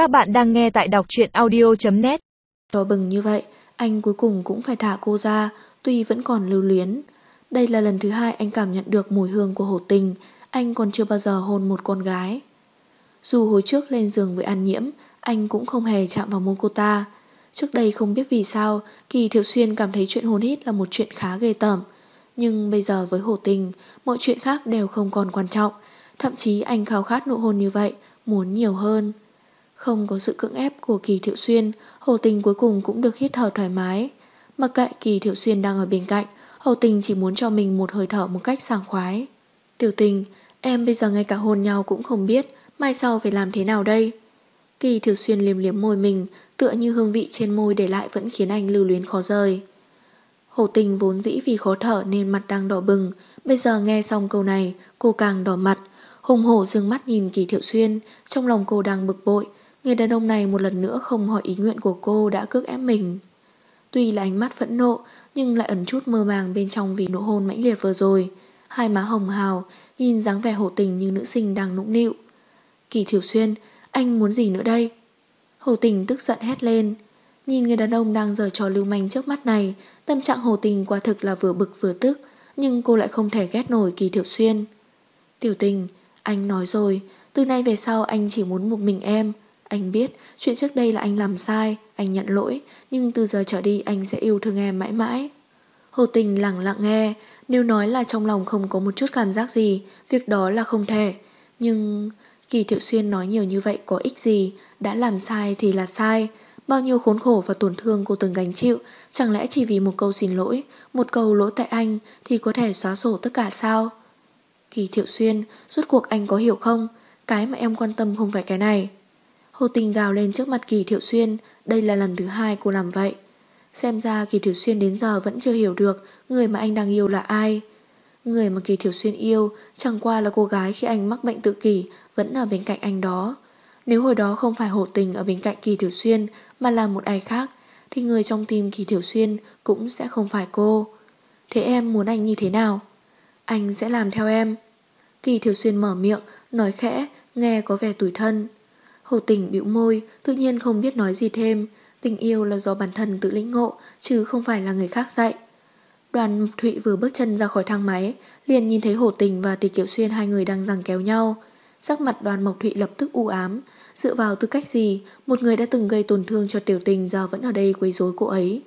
Các bạn đang nghe tại đọc truyện audio.net Đỏ bừng như vậy, anh cuối cùng cũng phải thả cô ra, tuy vẫn còn lưu luyến. Đây là lần thứ hai anh cảm nhận được mùi hương của hổ tình, anh còn chưa bao giờ hôn một con gái. Dù hồi trước lên giường với An Nhiễm, anh cũng không hề chạm vào môi cô ta. Trước đây không biết vì sao, Kỳ Thiệu Xuyên cảm thấy chuyện hôn hít là một chuyện khá ghê tởm. Nhưng bây giờ với hổ tình, mọi chuyện khác đều không còn quan trọng. Thậm chí anh khao khát nụ hôn như vậy, muốn nhiều hơn. Không có sự cưỡng ép của Kỳ Thiệu Xuyên, Hồ Tình cuối cùng cũng được hít thở thoải mái. Mặc kệ Kỳ Thiệu Xuyên đang ở bên cạnh, Hồ Tình chỉ muốn cho mình một hơi thở một cách sảng khoái. Tiểu tình, em bây giờ ngay cả hôn nhau cũng không biết, mai sau phải làm thế nào đây? Kỳ Thiệu Xuyên liếm liếm môi mình, tựa như hương vị trên môi để lại vẫn khiến anh lưu luyến khó rời. Hồ Tình vốn dĩ vì khó thở nên mặt đang đỏ bừng, bây giờ nghe xong câu này, cô càng đỏ mặt, hùng hổ dương mắt nhìn Kỳ Thiệu Xuyên, trong lòng cô đang bực bội, Người đàn ông này một lần nữa không hỏi ý nguyện của cô đã cước ép mình. Tuy là ánh mắt phẫn nộ, nhưng lại ẩn chút mơ màng bên trong vì nụ hôn mãnh liệt vừa rồi. Hai má hồng hào, nhìn dáng vẻ hổ tình như nữ sinh đang nũng nịu. Kỳ Thiểu Xuyên, anh muốn gì nữa đây? Hồ tình tức giận hét lên. Nhìn người đàn ông đang giở trò lưu manh trước mắt này, tâm trạng hồ tình quả thực là vừa bực vừa tức, nhưng cô lại không thể ghét nổi Kỳ Thiểu Xuyên. Tiểu tình, anh nói rồi, từ nay về sau anh chỉ muốn một mình em, anh biết chuyện trước đây là anh làm sai, anh nhận lỗi, nhưng từ giờ trở đi anh sẽ yêu thương em mãi mãi. Hồ tình lặng lặng nghe, nếu nói là trong lòng không có một chút cảm giác gì, việc đó là không thể. Nhưng Kỳ Thiệu Xuyên nói nhiều như vậy có ích gì, đã làm sai thì là sai. Bao nhiêu khốn khổ và tổn thương cô từng gánh chịu, chẳng lẽ chỉ vì một câu xin lỗi, một câu lỗi tại anh thì có thể xóa sổ tất cả sao? Kỳ Thiệu Xuyên, rốt cuộc anh có hiểu không? Cái mà em quan tâm không phải cái này. Hồ Tình gào lên trước mặt Kỳ Thiệu Xuyên, đây là lần thứ hai cô làm vậy. Xem ra Kỳ Thiệu Xuyên đến giờ vẫn chưa hiểu được người mà anh đang yêu là ai. Người mà Kỳ Thiệu Xuyên yêu chẳng qua là cô gái khi anh mắc bệnh tự kỷ vẫn ở bên cạnh anh đó. Nếu hồi đó không phải Hồ Tình ở bên cạnh Kỳ Thiệu Xuyên mà là một ai khác, thì người trong tim Kỳ Thiệu Xuyên cũng sẽ không phải cô. Thế em muốn anh như thế nào? Anh sẽ làm theo em. Kỳ Thiệu Xuyên mở miệng, nói khẽ, nghe có vẻ tủi thân. Hồ tình bĩu môi, tự nhiên không biết nói gì thêm. Tình yêu là do bản thân tự lĩnh ngộ, chứ không phải là người khác dạy. Đoàn Thụy vừa bước chân ra khỏi thang máy, liền nhìn thấy Hồ Tình và Tỷ Kiều Xuyên hai người đang giằng kéo nhau. Sắc mặt đoàn Mộc Thụy lập tức u ám, dựa vào tư cách gì, một người đã từng gây tổn thương cho tiểu tình giờ vẫn ở đây quấy rối cô ấy.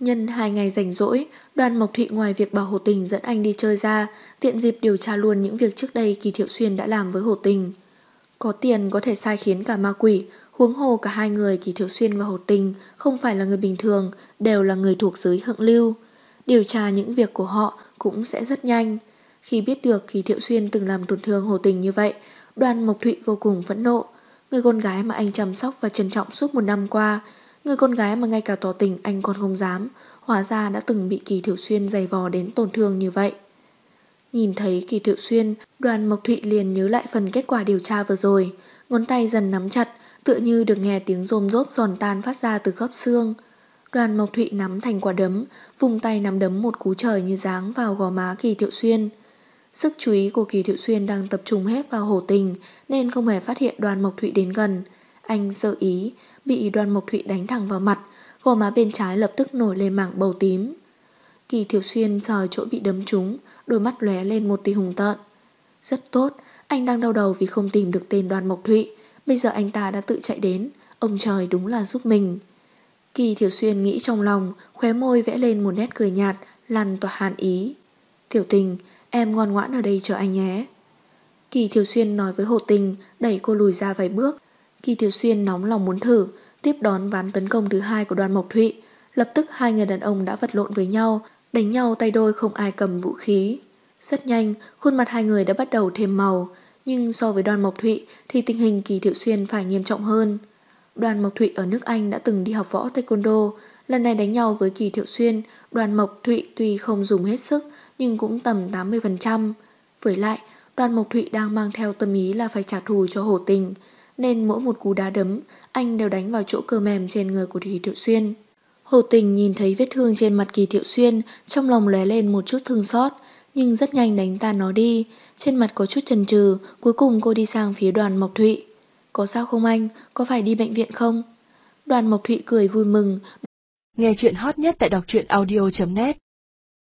Nhân hai ngày rảnh rỗi, đoàn Mộc Thụy ngoài việc bảo Hồ Tình dẫn anh đi chơi ra, tiện dịp điều tra luôn những việc trước đây Kỳ Thiệu Xuyên đã làm với Hồ Tình. Có tiền có thể sai khiến cả ma quỷ, huống hồ cả hai người Kỳ Thiệu Xuyên và Hồ Tình không phải là người bình thường, đều là người thuộc giới hượng lưu. Điều tra những việc của họ cũng sẽ rất nhanh. Khi biết được Kỳ Thiệu Xuyên từng làm tổn thương Hồ Tình như vậy, đoàn Mộc Thụy vô cùng phẫn nộ. Người con gái mà anh chăm sóc và trân trọng suốt một năm qua, người con gái mà ngay cả tỏ tình anh còn không dám, hóa ra đã từng bị Kỳ Thiệu Xuyên dày vò đến tổn thương như vậy. Nhìn thấy kỳ tự xuyên, đoàn Mộc Thụy liền nhớ lại phần kết quả điều tra vừa rồi. Ngón tay dần nắm chặt, tựa như được nghe tiếng rôm rốp giòn tan phát ra từ khớp xương. Đoàn Mộc Thụy nắm thành quả đấm, vùng tay nắm đấm một cú trời như dáng vào gò má kỳ thiệu xuyên. Sức chú ý của kỳ thiệu xuyên đang tập trung hết vào hổ tình nên không hề phát hiện đoàn Mộc Thụy đến gần. Anh sơ ý, bị đoàn Mộc Thụy đánh thẳng vào mặt, gò má bên trái lập tức nổi lên mảng bầu tím. Kỳ Thiểu xuyên sờ chỗ bị đấm trúng, đôi mắt lóe lên một tia hùng tợn. Rất tốt, anh đang đau đầu vì không tìm được tên đoàn Mộc Thụy. Bây giờ anh ta đã tự chạy đến, ông trời đúng là giúp mình. Kỳ Thiểu Xuyên nghĩ trong lòng, khóe môi vẽ lên một nét cười nhạt, lăn tỏa hàn ý. Tiểu tình, em ngoan ngoãn ở đây chờ anh nhé. Kỳ Thiểu Xuyên nói với Hồ Tình, đẩy cô lùi ra vài bước. Kỳ Thiểu Xuyên nóng lòng muốn thử, tiếp đón ván tấn công thứ hai của đoàn Mộc Thụy. Lập tức hai người đàn ông đã vật lộn với nhau, Đánh nhau tay đôi không ai cầm vũ khí. Rất nhanh, khuôn mặt hai người đã bắt đầu thêm màu, nhưng so với đoàn Mộc Thụy thì tình hình Kỳ Thiệu Xuyên phải nghiêm trọng hơn. Đoàn Mộc Thụy ở nước Anh đã từng đi học võ taekwondo, lần này đánh nhau với Kỳ Thiệu Xuyên, đoàn Mộc Thụy tuy không dùng hết sức nhưng cũng tầm 80%. Với lại, đoàn Mộc Thụy đang mang theo tâm ý là phải trả thù cho hổ tình, nên mỗi một cú đá đấm, anh đều đánh vào chỗ cơ mềm trên người của Kỳ Thiệu Xuyên. Hồ Tình nhìn thấy vết thương trên mặt Kỳ Thiệu Xuyên, trong lòng lóe lên một chút thương xót, nhưng rất nhanh đánh tan nó đi. Trên mặt có chút chần chừ, cuối cùng cô đi sang phía đoàn Mộc Thụy. có sao không anh? Có phải đi bệnh viện không? Đoàn Mộc Thụy cười vui mừng. Nghe chuyện hot nhất tại đọc truyện audio.net